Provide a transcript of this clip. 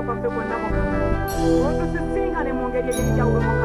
okusinza kwaffe kwonna mukama otusisinkane mu mukama